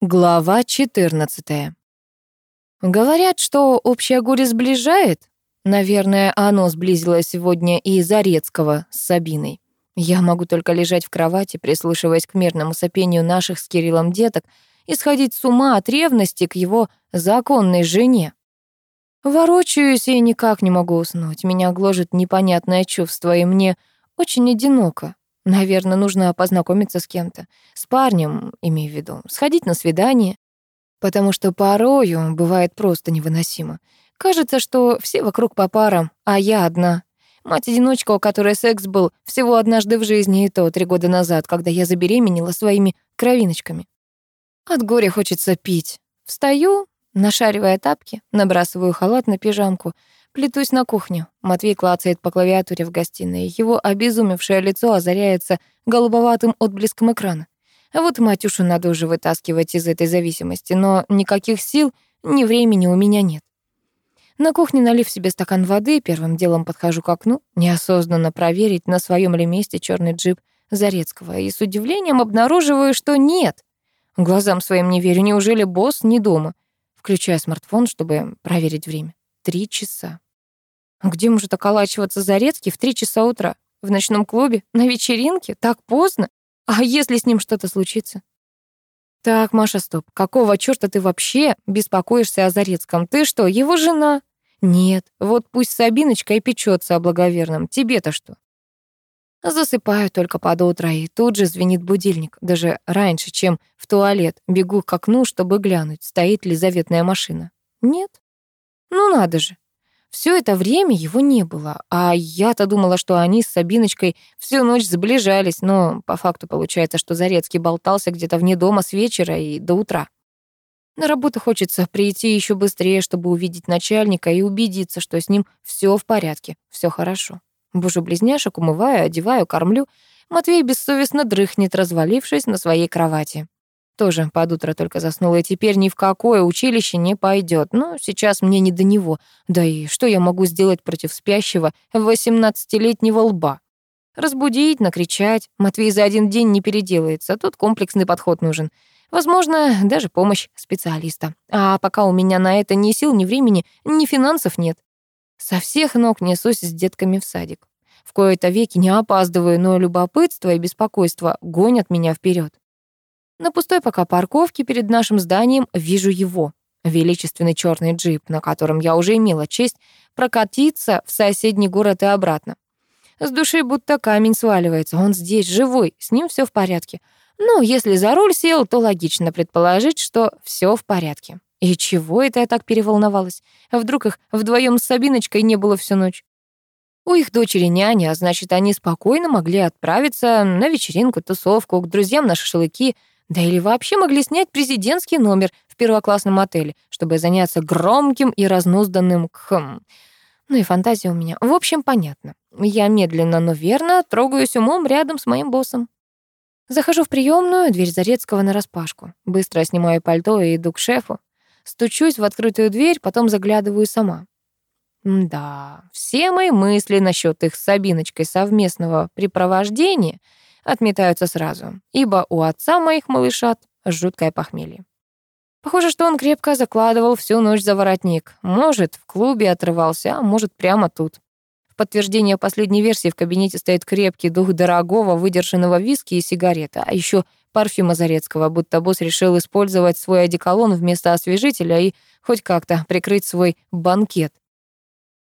Глава 14. Говорят, что общее горе сближает. Наверное, оно сблизилось сегодня и Зарецкого с Сабиной. Я могу только лежать в кровати, прислушиваясь к мирному сопению наших с Кириллом деток и сходить с ума от ревности к его законной жене. Ворочаюсь и никак не могу уснуть. Меня гложет непонятное чувство, и мне очень одиноко. Наверное, нужно познакомиться с кем-то. С парнем, имею в виду. Сходить на свидание. Потому что порою бывает просто невыносимо. Кажется, что все вокруг по парам, а я одна. Мать-одиночка, у которой секс был всего однажды в жизни, и то три года назад, когда я забеременела своими кровиночками. От горя хочется пить. Встаю, нашаривая тапки, набрасываю халат на пижамку — Плетусь на кухню. Матвей клацает по клавиатуре в гостиной. Его обезумевшее лицо озаряется голубоватым отблеском экрана. Вот Матюшу надо уже вытаскивать из этой зависимости, но никаких сил, ни времени у меня нет. На кухне, налив себе стакан воды, первым делом подхожу к окну, неосознанно проверить, на своем ли месте черный джип Зарецкого, и с удивлением обнаруживаю, что нет. Глазам своим не верю, неужели босс не дома? Включаю смартфон, чтобы проверить время. Три часа. Где может околачиваться Зарецкий в три часа утра? В ночном клубе? На вечеринке? Так поздно? А если с ним что-то случится? Так, Маша, стоп. Какого чёрта ты вообще беспокоишься о Зарецком? Ты что, его жена? Нет, вот пусть Сабиночка и печется о благоверном. Тебе-то что? Засыпаю только под утро, и тут же звенит будильник. Даже раньше, чем в туалет. Бегу к окну, чтобы глянуть, стоит ли заветная машина. Нет. Ну надо же. Все это время его не было, а я-то думала, что они с Сабиночкой всю ночь сближались, но по факту получается, что Зарецкий болтался где-то вне дома с вечера и до утра. На работу хочется прийти еще быстрее, чтобы увидеть начальника и убедиться, что с ним все в порядке, все хорошо. Боже, близняшек умываю, одеваю, кормлю. Матвей бессовестно дрыхнет, развалившись на своей кровати. Тоже под утро только заснула и теперь ни в какое училище не пойдет. Но сейчас мне не до него. Да и что я могу сделать против спящего восемнадцатилетнего лба? Разбудить, накричать. Матвей за один день не переделается. Тут комплексный подход нужен. Возможно, даже помощь специалиста. А пока у меня на это ни сил, ни времени, ни финансов нет. Со всех ног несусь с детками в садик. В кои-то веки не опаздываю, но любопытство и беспокойство гонят меня вперед. На пустой пока парковке перед нашим зданием вижу его. Величественный черный джип, на котором я уже имела честь прокатиться в соседний город и обратно. С души будто камень сваливается. Он здесь, живой, с ним все в порядке. Ну, если за руль сел, то логично предположить, что все в порядке. И чего это я так переволновалась? Вдруг их вдвоем с Сабиночкой не было всю ночь? У их дочери няня, а значит, они спокойно могли отправиться на вечеринку, тусовку, к друзьям на шашлыки, да или вообще могли снять президентский номер в первоклассном отеле, чтобы заняться громким и разнузданным кхм. Ну и фантазия у меня. В общем, понятно. Я медленно, но верно трогаюсь умом рядом с моим боссом. Захожу в приемную, дверь Зарецкого нараспашку. Быстро снимаю пальто и иду к шефу. Стучусь в открытую дверь, потом заглядываю сама. Да, все мои мысли насчет их с Сабиночкой совместного препровождения — отметаются сразу, ибо у отца моих малышат жуткое похмелье. Похоже, что он крепко закладывал всю ночь за воротник. Может, в клубе отрывался, а может, прямо тут. В подтверждение последней версии в кабинете стоит крепкий дух дорогого выдержанного виски и сигареты, а еще парфюма Зарецкого, будто босс решил использовать свой одеколон вместо освежителя и хоть как-то прикрыть свой банкет.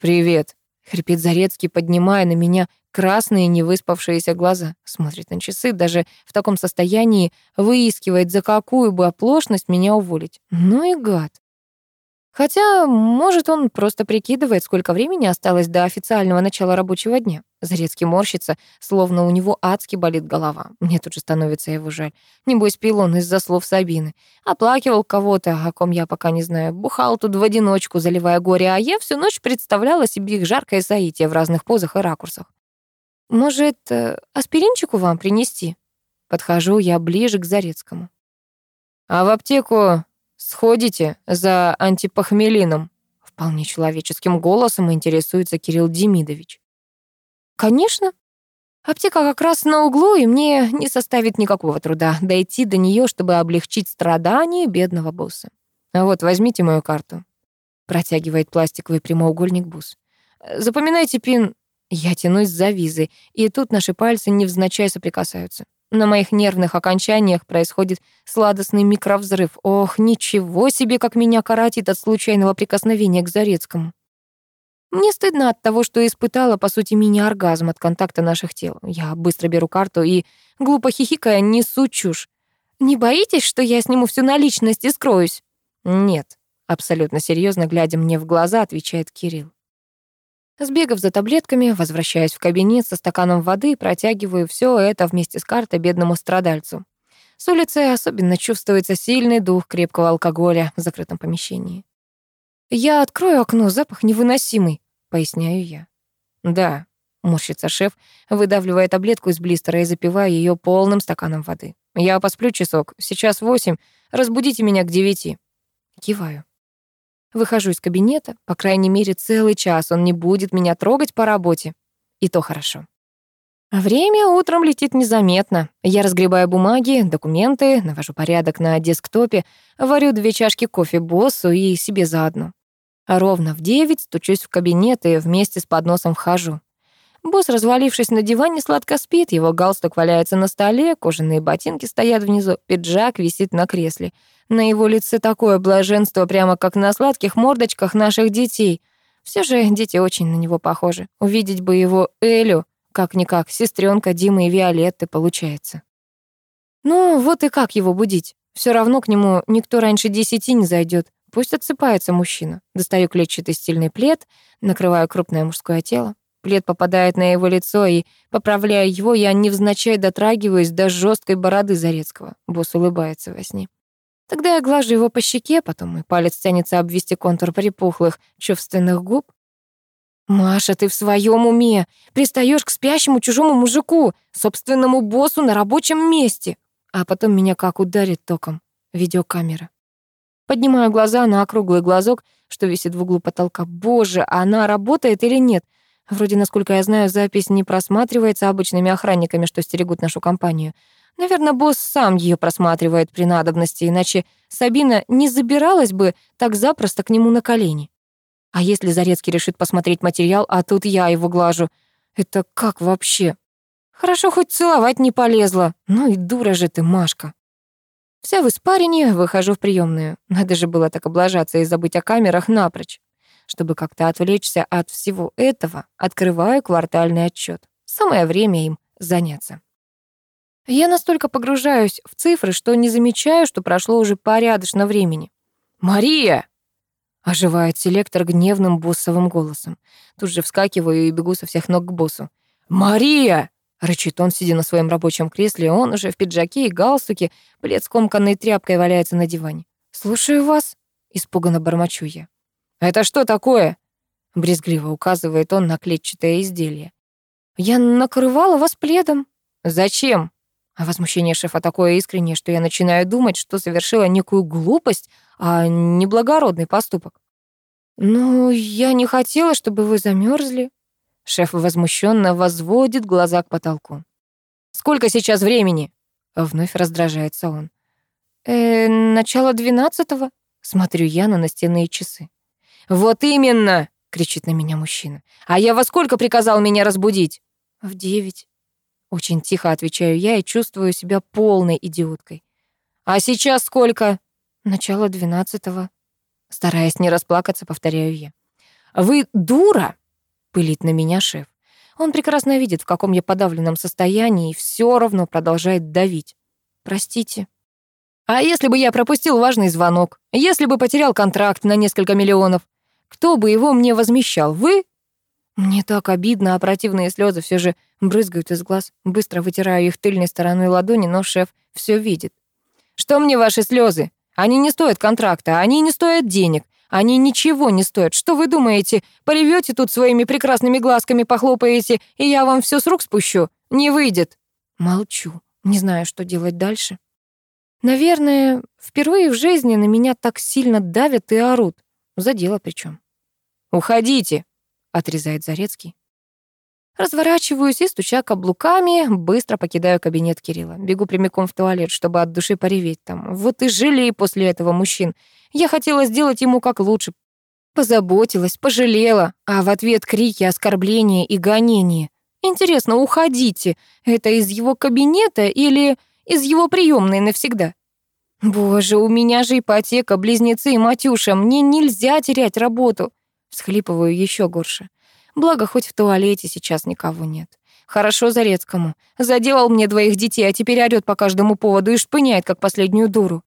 «Привет», — хрипит Зарецкий, поднимая на меня красные невыспавшиеся глаза. Смотрит на часы, даже в таком состоянии выискивает, за какую бы оплошность меня уволить. Ну и гад. Хотя, может, он просто прикидывает, сколько времени осталось до официального начала рабочего дня. Зарецкий морщится, словно у него адски болит голова. Мне тут же становится его жаль. Небось, пил он из-за слов Сабины. Оплакивал кого-то, о ком я пока не знаю. Бухал тут в одиночку, заливая горе, а я всю ночь представляла себе их жаркое соитие в разных позах и ракурсах. «Может, э, аспиринчику вам принести?» Подхожу я ближе к Зарецкому. «А в аптеку сходите за антипохмелином?» Вполне человеческим голосом интересуется Кирилл Демидович. «Конечно». Аптека как раз на углу, и мне не составит никакого труда дойти до нее, чтобы облегчить страдания бедного босса. Вот, возьмите мою карту. Протягивает пластиковый прямоугольник бус. Запоминайте пин. Я тянусь за визой, и тут наши пальцы невзначай соприкасаются. На моих нервных окончаниях происходит сладостный микровзрыв. Ох, ничего себе, как меня каратит от случайного прикосновения к Зарецкому. Мне стыдно от того, что испытала, по сути, мини-оргазм от контакта наших тел. Я быстро беру карту и, глупо хихикая, несу чушь. «Не боитесь, что я сниму всю наличность и скроюсь?» «Нет», — абсолютно серьезно, глядя мне в глаза, отвечает Кирилл. Сбегав за таблетками, возвращаюсь в кабинет со стаканом воды протягиваю все это вместе с картой бедному страдальцу. С улицы особенно чувствуется сильный дух крепкого алкоголя в закрытом помещении. «Я открою окно, запах невыносимый», — поясняю я. «Да», — морщится шеф, выдавливая таблетку из блистера и запивая ее полным стаканом воды. «Я посплю часок. Сейчас восемь. Разбудите меня к девяти». Киваю. Выхожу из кабинета. По крайней мере, целый час он не будет меня трогать по работе. И то хорошо. Время утром летит незаметно. Я разгребаю бумаги, документы, навожу порядок на десктопе, варю две чашки кофе боссу и себе заодно. А ровно в девять стучусь в кабинет и вместе с подносом вхожу. Босс, развалившись на диване, сладко спит, его галстук валяется на столе, кожаные ботинки стоят внизу, пиджак висит на кресле. На его лице такое блаженство, прямо как на сладких мордочках наших детей. Все же дети очень на него похожи. Увидеть бы его Элю, как-никак, сестренка Димы и Виолетты получается. Ну, вот и как его будить? Все равно к нему никто раньше десяти не зайдет. Пусть отсыпается мужчина. Достаю клетчатый стильный плед, накрываю крупное мужское тело. Плед попадает на его лицо, и, поправляя его, я невзначай дотрагиваюсь до жесткой бороды Зарецкого. Босс улыбается во сне. Тогда я глажу его по щеке, потом мой палец тянется обвести контур припухлых, чувственных губ. «Маша, ты в своем уме? Пристаешь к спящему чужому мужику, собственному боссу на рабочем месте!» А потом меня как ударит током. Видеокамера. Поднимаю глаза на округлый глазок, что висит в углу потолка. Боже, она работает или нет? Вроде, насколько я знаю, запись не просматривается обычными охранниками, что стерегут нашу компанию. Наверное, босс сам ее просматривает при надобности, иначе Сабина не забиралась бы так запросто к нему на колени. А если Зарецкий решит посмотреть материал, а тут я его глажу? Это как вообще? Хорошо, хоть целовать не полезла. Ну и дура же ты, Машка. Вся в испарине, выхожу в приемную. Надо же было так облажаться и забыть о камерах напрочь. Чтобы как-то отвлечься от всего этого, открываю квартальный отчет. Самое время им заняться. Я настолько погружаюсь в цифры, что не замечаю, что прошло уже порядочно времени. «Мария!» — оживает селектор гневным боссовым голосом. Тут же вскакиваю и бегу со всех ног к боссу. «Мария!» — рычит он, сидя на своем рабочем кресле. Он уже в пиджаке и галстуке, плед скомканной тряпкой валяется на диване. «Слушаю вас», — испуганно бормочу я. «Это что такое?» — брезгливо указывает он на клетчатое изделие. «Я накрывала вас пледом». «Зачем?» А возмущение шефа такое искреннее, что я начинаю думать, что совершила некую глупость, а не благородный поступок. «Ну, я не хотела, чтобы вы замерзли. Шеф возмущенно возводит глаза к потолку. «Сколько сейчас времени?» Вновь раздражается он. «Э, начало двенадцатого?» Смотрю я на настенные часы. «Вот именно!» — кричит на меня мужчина. «А я во сколько приказал меня разбудить?» «В девять». Очень тихо отвечаю я и чувствую себя полной идиоткой. «А сейчас сколько?» «Начало двенадцатого». Стараясь не расплакаться, повторяю я. «Вы дура!» — пылит на меня шеф. Он прекрасно видит, в каком я подавленном состоянии, и все равно продолжает давить. «Простите». «А если бы я пропустил важный звонок? Если бы потерял контракт на несколько миллионов? Кто бы его мне возмещал, вы? Мне так обидно, а противные слезы все же брызгают из глаз. Быстро вытираю их тыльной стороной ладони, но шеф все видит. Что мне ваши слезы? Они не стоят контракта, они не стоят денег, они ничего не стоят. Что вы думаете, поревете тут своими прекрасными глазками, похлопаете, и я вам все с рук спущу? Не выйдет. Молчу, не знаю, что делать дальше. Наверное, впервые в жизни на меня так сильно давят и орут. За дело причем. «Уходите», — отрезает Зарецкий. Разворачиваюсь и, стуча каблуками, быстро покидаю кабинет Кирилла. Бегу прямиком в туалет, чтобы от души пореветь там. Вот и жалей после этого мужчин. Я хотела сделать ему как лучше. Позаботилась, пожалела, а в ответ крики, оскорбления и гонения. Интересно, уходите. Это из его кабинета или из его приемной навсегда? Боже, у меня же ипотека, близнецы и Матюша. Мне нельзя терять работу. Всхлипываю еще горше. Благо, хоть в туалете сейчас никого нет. Хорошо Зарецкому. Заделал мне двоих детей, а теперь орёт по каждому поводу и шпыняет, как последнюю дуру.